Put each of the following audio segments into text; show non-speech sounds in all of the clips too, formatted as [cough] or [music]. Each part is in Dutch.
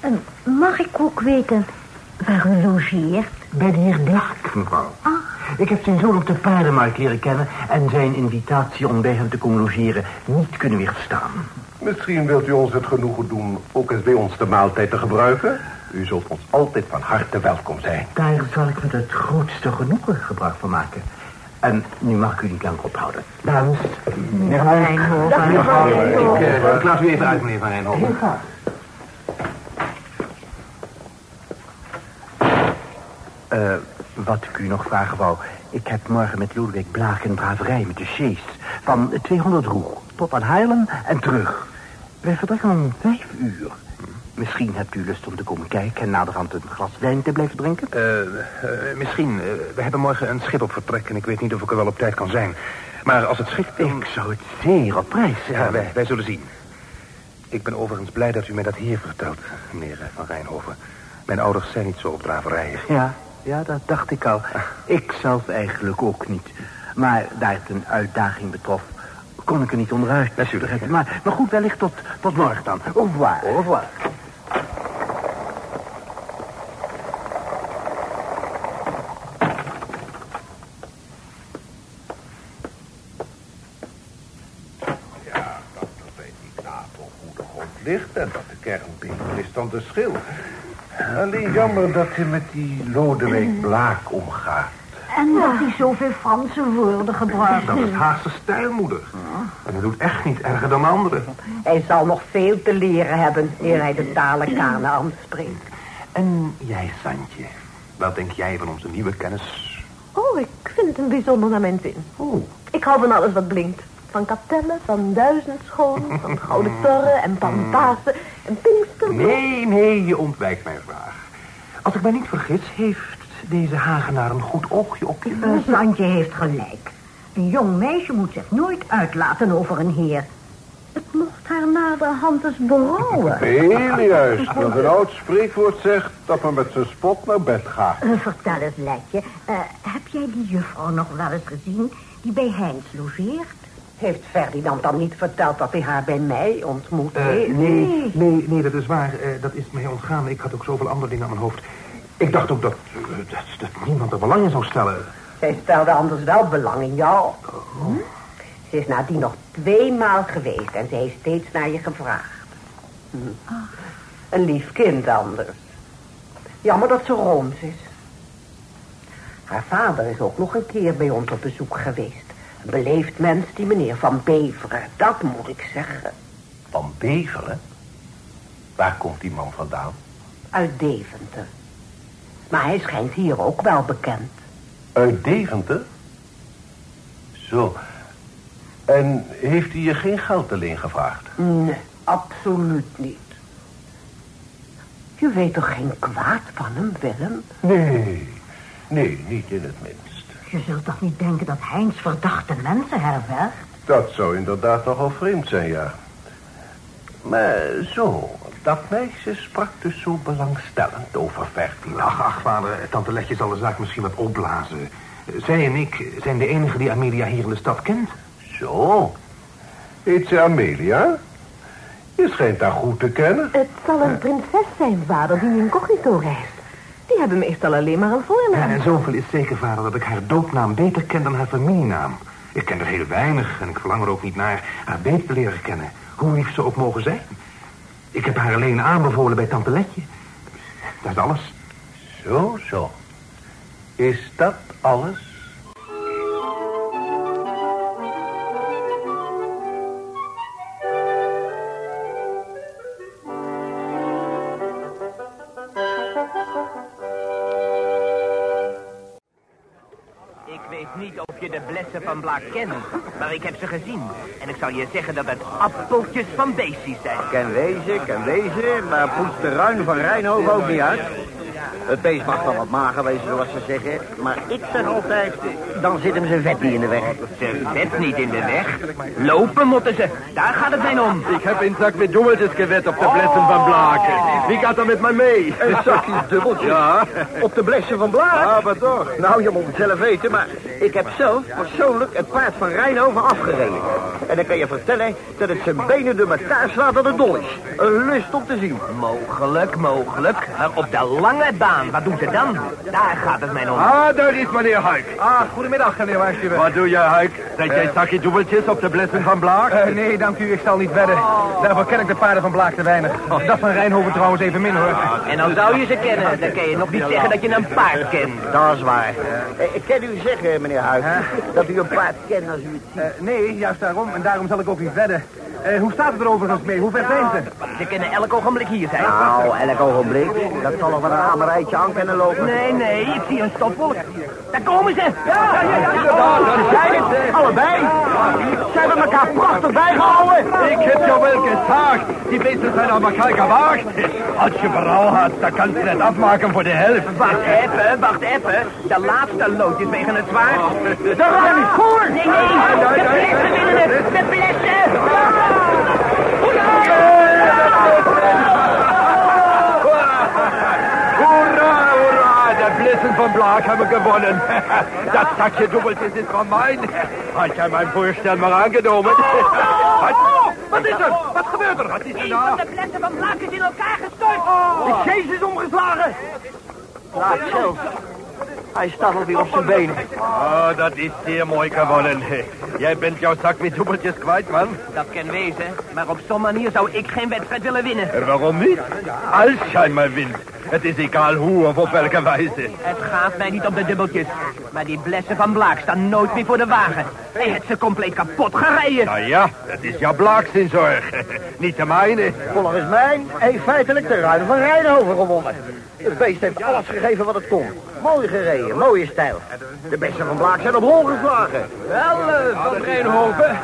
En mag ik ook weten waar u logeert? Bij de heer Blaak, mevrouw. Ah. Ik heb zijn zoon op de paardenmarkt leren kennen... en zijn invitatie om bij hem te komen logeren niet kunnen weerstaan. Misschien wilt u ons het genoegen doen ook eens bij ons de maaltijd te gebruiken. U zult ons altijd van harte welkom zijn. Daar zal ik met het grootste genoegen gebruik van maken. En nu mag ik u niet langer ophouden. Dames, meneer Rijnhoven. Mevrouw. Ik, eh, ik laat u even uit, meneer Van Rijnhoven. Eh, wat ik u nog vragen wou. Ik heb morgen met Lodewijk Blaak een braverij met de sjees. Van 200 roer tot aan Haarlem en terug. Wij vertrekken om vijf uur. Misschien hebt u lust om te komen kijken en naderhand een glas wijn te blijven drinken? Eh, eh, misschien. Eh, we hebben morgen een schip op vertrek en ik weet niet of ik er wel op tijd kan zijn. Maar als het dan- Ik zou het zeer op prijs Ja, stellen. wij, wij zullen zien. Ik ben overigens blij dat u mij dat hier vertelt, meneer Van Rijnhoven. Mijn ouders zijn niet zo op draverijen. Ja, ja, dat dacht ik al. Ik zelf eigenlijk ook niet. Maar daar het een uitdaging betrof, kon ik er niet onderuit. Natuurlijk. Maar, maar goed, wellicht tot, tot morgen dan. Au revoir. Au revoir. Ja, dat er bij die tafel goede grond ligt en dat de kern beter is dan de schil. Alleen jammer dat hij met die Lodewijk Blaak omgaat. En dat hij zoveel Franse woorden gebruikt. Dat is Haagse stijlmoeder. En dat doet echt niet erger dan anderen. Hij zal nog veel te leren hebben eer hij de talen Kanaan spreekt. En jij, Santje, wat denk jij van onze nieuwe kennis? Oh, ik vind het een bijzonder naar mijn zin. Oh, Ik hou van alles wat blinkt. Van kapellen, van duizendscholen, van gouden torren en pantasen en pinkster. nee, nee, je ontwijkt mijn vraag. Als ik mij niet vergis, heeft deze Hagenaar een goed oogje op je. Santje heeft gelijk. Een jong meisje moet zich nooit uitlaten over een heer. Het mocht haar naderhand eens berouwen. Heel juist, want een oud spreekwoord zegt dat men met zijn spot naar bed gaat. Eh, vertel eens, Letje. eh, heb jij die juffrouw nog wel eens gezien die bij Heinz logeert? Heeft Ferdinand dan niet verteld dat hij haar bij mij ontmoet Eh, nee, nee, nee, dat is waar. Eh, dat is mij ontgaan. Ik had ook zoveel andere dingen aan mijn hoofd. Ik dacht ook dat, eh, dat, dat niemand er belang in zou stellen. Zij stelde anders wel belang in jou. Hm? Ze is nadien nog tweemaal geweest en ze heeft steeds naar je gevraagd. Hm. Een lief kind anders. Jammer dat ze rooms is. Haar vader is ook nog een keer bij ons op bezoek geweest. Een beleefd mens, die meneer Van Beveren, dat moet ik zeggen. Van Beveren? Waar komt die man vandaan? Uit Deventer. Maar hij schijnt hier ook wel bekend. Uit Deventer? Zo. En heeft hij je geen geld alleen gevraagd? Nee, absoluut niet. Je weet toch geen kwaad van hem, Willem? Nee, nee, niet in het minst. Je zult toch niet denken dat Heinz verdachte mensen herbergt? Dat zou inderdaad nogal vreemd zijn, ja. Maar zo, dat meisje sprak dus zo belangstellend over Ferdinand. Ach, ach, vader, tante Letje zal de zaak misschien wat opblazen. Zij en ik zijn de enigen die Amelia hier in de stad kent. Zo. Heet ze Amelia? Je schijnt haar goed te kennen. Het zal een prinses zijn, vader, die incognito reist. Die hebben meestal alleen maar een Ja, voornaam. en zoveel is zeker, vader, dat ik haar doopnaam beter ken dan haar familienaam. Ik ken er heel weinig en ik verlang er ook niet naar haar beter te leren kennen. Hoe lief ze ook mogen zijn. Ik heb haar alleen aanbevolen bij tante Letje. Dat is alles. Zo, zo. Is dat alles? Blessen van Blaak kent, maar ik heb ze gezien. En ik zal je zeggen dat het appeltjes van beestjes zijn. Kan wezen, kan wezen, maar poetst de ruin van Rijnhoven ook niet uit. Het beest mag dan wat mager wezen, zoals ze zeggen. Maar ik zeg altijd, dan zit hem zijn vet niet in de weg. Zijn vet niet in de weg. Lopen moeten ze. Daar gaat het mij om. Ik heb een zak met dubbeltjes gewet op de blessen van Blaken. Wie gaat er met mij mee? Een zakje [laughs] dubbeltjes? Ja. Op de blessen van Blaak? Ja, maar toch. Nou, je moet het zelf weten, maar ik heb zelf persoonlijk het paard van Rijnhoven afgereden. En dan kan je vertellen dat het zijn benen door elkaar slaat dat het dol is. Een lust om te zien. Mogelijk, mogelijk. Maar op de lange baan, wat doen ze dan? Daar gaat het mij om. Ah, daar is meneer Huik. Ah, goedemiddag, meneer Waarschuwen. Wat doe jij, Huik? Zet jij zakje dubbeltjes op de blessen van Blaak? Eh, nee, dank u, ik zal niet wedden. Daarvoor ken ik de paarden van Blaak te weinig. Dat van Rijnhoven trouwens even min, hoor. En dan zou je ze kennen. Dan kan je nog niet zeggen dat je een paard kent. Dat is waar. Eh, Ik kan u zeggen, meneer Huik, dat u een paard kent als u het ziet. Eh, nee, juist daarom. En daarom zal ik ook niet wedden. Eh, hoe staat het er overigens mee? Hoe ver zijn ze? Ze kunnen elk ogenblik hier zijn. Nou, elk ogenblik. Dat zal van een hamerijtje aan kunnen lopen. Nee, nee, ik zie een stopwolk. Daar komen ze. Ja, ja, ja. ja. daar zijn het. Allebei. Ze hebben elkaar prachtig bijgehouden. Ik heb jou wel gezegd. Die beesten zijn aan elkaar gewaagd. Als je berouw had, dan kan je het afmaken voor de helft. Wacht even, wacht even. De laatste loodjes wegen het zwaard. Daar gaan niet voor. Nee, nee, de blessen winnen het. De blessen. Hoera, hoera, de van Blaak hebben gewonnen. [laughs] Dat zakje dubbeltjes is van mij. Had jij mijn voorstel maar aangenomen? Wat, wat is er? Wat gebeurt er? Wat is er Een nou? van de van Blaak is in elkaar gestort. De Kees is omgeslagen. Laat zelf. Hij staat alweer op zijn benen. Oh, dat is zeer mooi gewonnen. Jij bent jouw zak met dubbeltjes kwijt, man. Dat kan wezen, maar op zo'n manier zou ik geen wedstrijd willen winnen. En waarom niet? Als jij maar wint. Het is egal hoe of op welke wijze. Het gaat mij niet om de dubbeltjes. Maar die blessen van Blaak staan nooit meer voor de wagen. Hij heeft ze compleet kapot gereden. Nou ja, dat is jouw Blaaks in zorg. [laughs] Niet de mijne. Volgens mij heeft feitelijk de ruim van Rijnhoven gewonnen. Het beest heeft alles gegeven wat het kon. Mooi gereden, mooie stijl. De beste van Blaak zijn op hol geslagen. Wel, uh, Van Rijnhoven.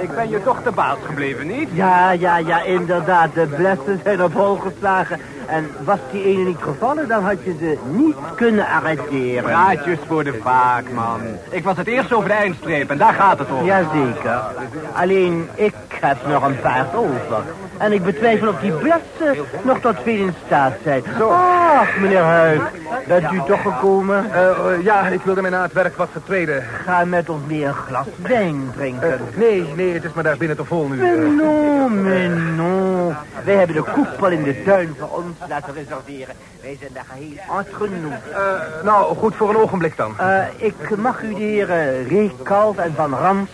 Ik ben je toch de baas gebleven, niet? Ja, ja, ja, inderdaad. De blessen zijn op hol geslagen. En was die ene niet gevallen, dan had je ze niet kunnen arresteren. Praatjes voor de vaak, man. Ik was het eerst over de eindstreep en daar gaat het om. Jazeker. Alleen, ik heb nog een paard over. En ik betwijfel of die blessen nog tot veel in staat zijn. Ach, meneer Huik, bent u toch gekomen? Eh, eh, ja, ik wilde mij na het werk wat vertreden. Ga met ons meer een glas wijn drinken. Eh, nee, nee, het is maar daar binnen te vol nu. Mais Eh, non, mais non. Wij hebben de koepel in de tuin voor ons laten reserveren. Wij zijn daar geheel entre nous. eh, nou, goed voor een ogenblik dan. Eh, ik mag u de heren Reekalf en Van Rams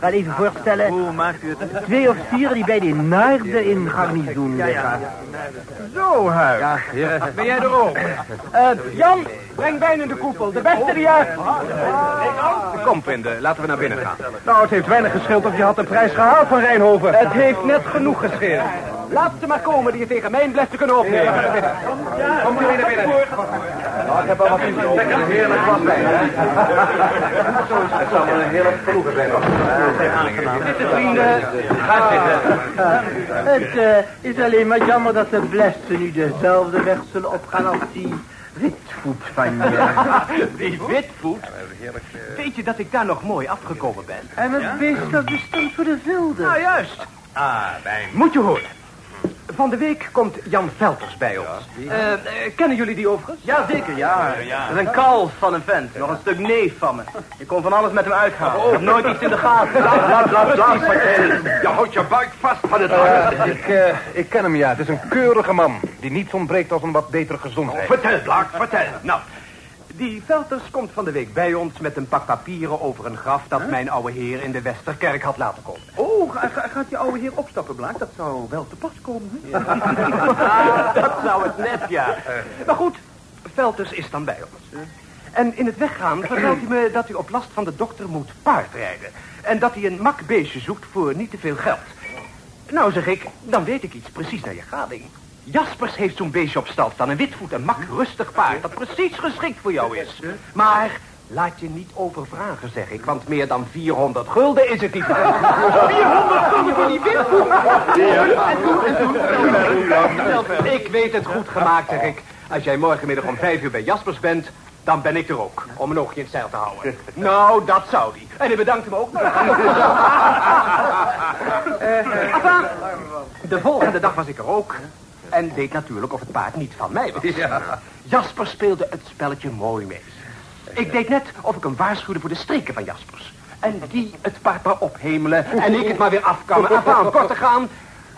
wel even voorstellen. Hoe maakt u het? Twee officieren die bij de Naarden in garnizoen liggen. Zo, Huik. Ja, Ben jij er ook? Eh, Jan, breng wijn in de koepel. De beste die uit. Kom, vrienden, laten we naar binnen gaan. Nou, het heeft weinig gescheeld of je had de prijs gehaald van Rijnhoven. Het heeft net genoeg gescheeld. Laat ze maar komen die je tegen mijn blessen kunnen opnemen. Kom jullie naar binnen. Nou, ik heb al wat in Lekker heerlijk glas wijn, hè? Het zal me een heerlijk genoegen zijn. Zitten, vrienden. Ga zitten. Het eh, is alleen maar jammer dat de blessen nu dezelfde weg zullen opgaan als die witvoet van je. [laughs] Die witvoet? Weet je dat ik daar nog mooi afgekomen ben? En het beest dat bestemd voor de wilde. Nou, juist. Ah, wijn. Moet je horen. Van de week komt Jan Velters bij ons. Eh, kennen jullie die overigens? Ja, zeker, ja. Dat is een kalf van een vent. Nog een stuk neef van me. Je kon van alles met hem uitgaan. Heb nooit iets in de gaten. [laughs] Laat, laat, laat, vertel. Je houdt je buik vast van het ik, eh, ik ken hem, ja. Het is een keurige man. Die niets ontbreekt als een wat betere gezondheid. Vertel, Blaak, vertel. Nou, die Velters komt van de week bij ons met een pak papieren over een graf dat mijn oude heer in de Westerkerk had laten komen. Oh, gaat je oude heer opstappen, Blaak? Dat zou wel te pas komen. hè? [laughs] dat zou het net, ja. Maar goed, Velters is dan bij ons. En in het weggaan vertelt hij me dat hij op last van de dokter moet paardrijden. En dat hij een makbeestje zoekt voor niet te veel geld. Nou, zeg ik, dan weet ik iets precies naar je gading. Jaspers heeft zo'n beestje op stal staan. Een witvoet, een mak rustig paard dat precies geschikt voor jou is. Maar laat je niet overvragen, zeg ik. Want meer dan 400 gulden is het niet. [laughs] 400 gulden voor die witvoet? En toen, en toen... Ik weet het goed gemaakt, zeg ik. Als jij morgenmiddag om vijf uur bij Jaspers bent, dan ben ik er ook. Om een oogje in het zeil te houden. nou, dat zou die. En hij bedankte me ook [laughs] enfin, de volgende dag was ik er ook. En deed natuurlijk of het paard niet van mij was. Jasper speelde het spelletje mooi mee. Ik deed net of ik hem waarschuwde voor de streken van Jaspers. En die het paard maar ophemelen en ik het maar weer afkammen. Enfin, kort te gaan,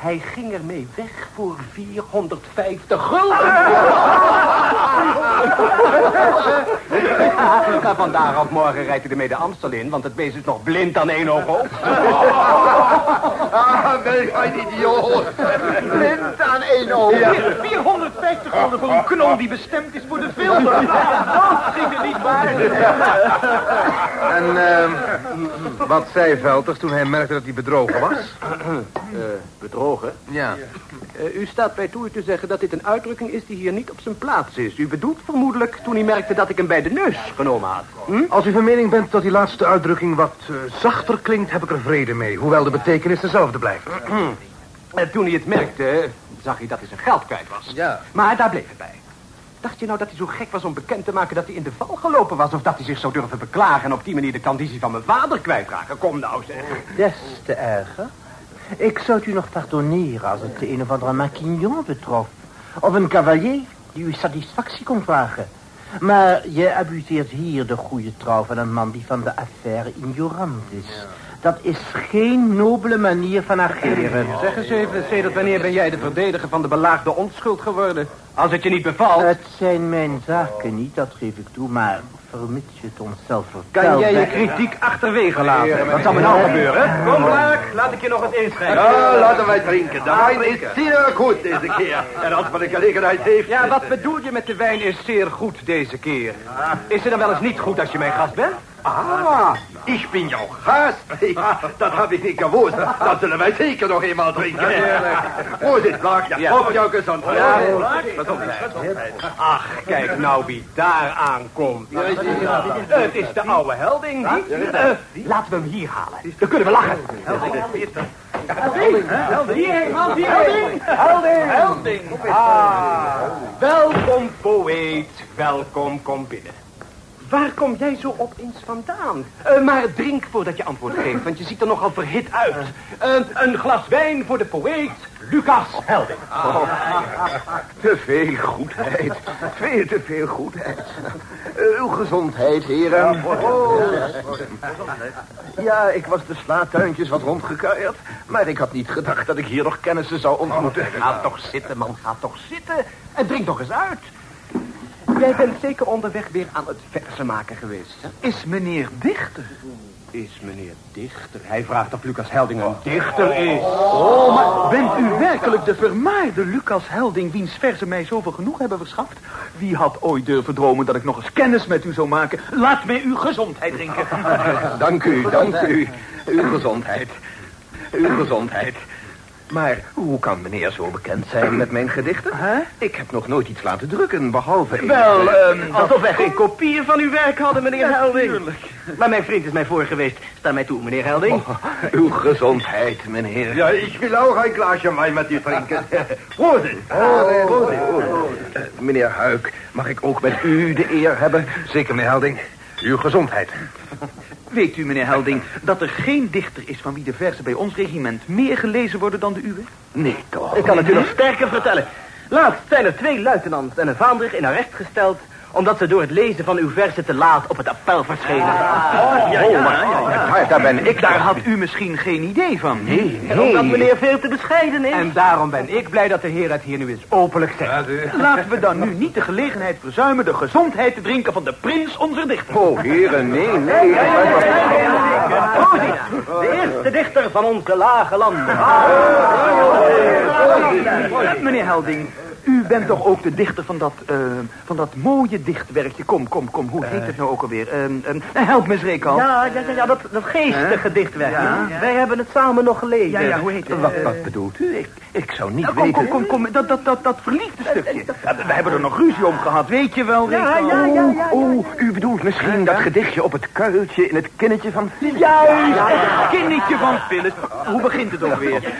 hij ging ermee weg voor 450 gulden. [laughs] maar vandaar af morgen rijdt hij ermee de Amstel in, want het beest is nog blind aan één oog op. [laughs] Ah, welk een idioot. Blind aan één oog. 450 gulden voor een knol die bestemd is voor de film. Dat ging er niet waar. En ehm, wat zei Velters toen hij merkte dat hij bedrogen was? bedrogen? Ja. Eh, u staat bij toe te zeggen dat dit een uitdrukking is die hier niet op zijn plaats is. U bedoelt vermoedelijk toen hij merkte dat ik hem bij de neus genomen had. Hm? Als u van mening bent dat die laatste uitdrukking wat eh, zachter klinkt, heb ik er vrede mee. Hoewel de betekenis dezelfde blijft. [clears throat] Eh, toen hij het merkte, zag hij dat hij zijn geld kwijt was. Ja. Maar daar bleef het bij. Dacht je nou dat hij zo gek was om bekend te maken dat hij in de val gelopen was... of dat hij zich zou durven beklagen en op die manier de conditie van mijn vader kwijtraken? Kom nou zeg. Des te erger. Ik zou het u nog pardonneren als het een of andere maquignon betrof. Of een cavalier die u satisfactie kon vragen. Maar je abuseert hier de goede trouw van een man die van de affaire ignorant is. Dat is geen nobele manier van ageren. Zeg eens even, sedert wanneer ben jij de verdediger van de belaagde onschuld geworden? Als het je niet bevalt... Het zijn mijn zaken niet, dat geef ik toe, maar vermits je het onszelf vertelt... Kan jij je kritiek achterwege laten? Wat zal er nou gebeuren? Kom, Blaak, laat ik je nog eens inschrijven. Ja, laten wij drinken. De wijn is zeer goed deze keer. En als men de gelegenheid heeft... Ja, wat bedoel je met de wijn is zeer goed deze keer? Is het dan wel eens niet goed als je mijn gast bent? Ah, ik ben jouw gast. Dat heb ik niet gewoond. Dat zullen wij zeker nog eenmaal drinken. Proost, Blaak. Ja. Op jouw gezondheid. Ach, kijk nou wie daar aankomt. Het is de oude helding. Eh, laten we hem hier halen. Dan kunnen we lachen. Hierheen, man, hierheen. Helding. Helding. Ah, welkom, poëet. Welkom, kom binnen. Waar kom jij zo opeens vandaan? Eh, maar drink voordat je antwoord geeft, want je ziet er nogal verhit uit. Eh, een glas wijn voor de poëet, Lucas Helding. Te veel goedheid. Veel te veel goedheid. Uw gezondheid, heren. Ja, ik was de slaatuintjes wat rondgekuierd. Maar ik had niet gedacht dat ik hier nog kennissen zou ontmoeten. Ga toch zitten, man, ga toch zitten. En drink toch eens uit. Jij bent zeker onderweg weer aan het versen maken geweest. hè? Is meneer dichter? Is meneer dichter? Hij vraagt of Lucas Helding een dichter is. Oh, maar bent u werkelijk de vermaarde Lucas Helding... wiens verzen mij zoveel genoeg hebben verschaft? Wie had ooit durven dromen dat ik nog eens kennis met u zou maken? Laat mij uw gezondheid drinken. [laughs] Dank u, dank u. Uw gezondheid. Uw gezondheid. Maar hoe kan meneer zo bekend zijn met mijn gedichten? Ik heb nog nooit iets laten drukken, behalve... een- Wel, ehm, alsof wij geen kopieën van uw werk hadden, meneer Helding. Maar mijn vriend is mij voor geweest. Sta mij toe, meneer Helding. Oh, uw gezondheid, meneer. Ja, ik wil ook een glaasje wijn met u drinken. [laughs] Proost. Oh, meneer Huik, mag ik ook met u de eer hebben? Zeker, meneer Helding. Uw gezondheid. Weet u, meneer Helding, dat er geen dichter is... van wie de verzen bij ons regiment meer gelezen worden dan de uwe? Nee, toch? Ik kan het u nog sterker vertellen. Laatst zijn er twee luitenants en een vaandrig in arrest gesteld... omdat ze door het lezen van uw verzen te laat op het appel verschenen. Oh, ja, ja, Daar, daar ben ik Daar had u misschien geen idee van. Nee, En omdat nee. meneer veel te bescheiden is. En daarom ben ik blij dat de heer het hier nu eens openlijk zegt. Laten we dan nu niet de gelegenheid verzuimen... de gezondheid te drinken van de prins onze dichter. Oh, heren, nee, nee. De eerste dichter van onze lage landen. Eh, Meneer Helding, u bent toch ook de dichter van dat, eh, van dat mooie dichtwerkje. Kom, kom, kom, hoe heet het nou ook alweer? Ehm, ehm, help me eens, Reekal. Ja, ja, ja, ja, dat, dat geestige dichtwerk. Ja. Wij hebben het samen nog gelezen. Ja, ja, hoe heet het? Wat, wat bedoelt u? Ik, ik zou niet Nou, kom, weten... kom, kom, kom, dat, dat, dat, dat verliefde stukje. Ja, we hebben er nog ruzie om gehad, weet je wel, Ja, Reekal? ja, ja, ja. Oh, u bedoelt misschien dat gedichtje op het kuiltje in het kinnetje van... Juist, het kinnetje van Phyllis. Hoe begint het ook weer?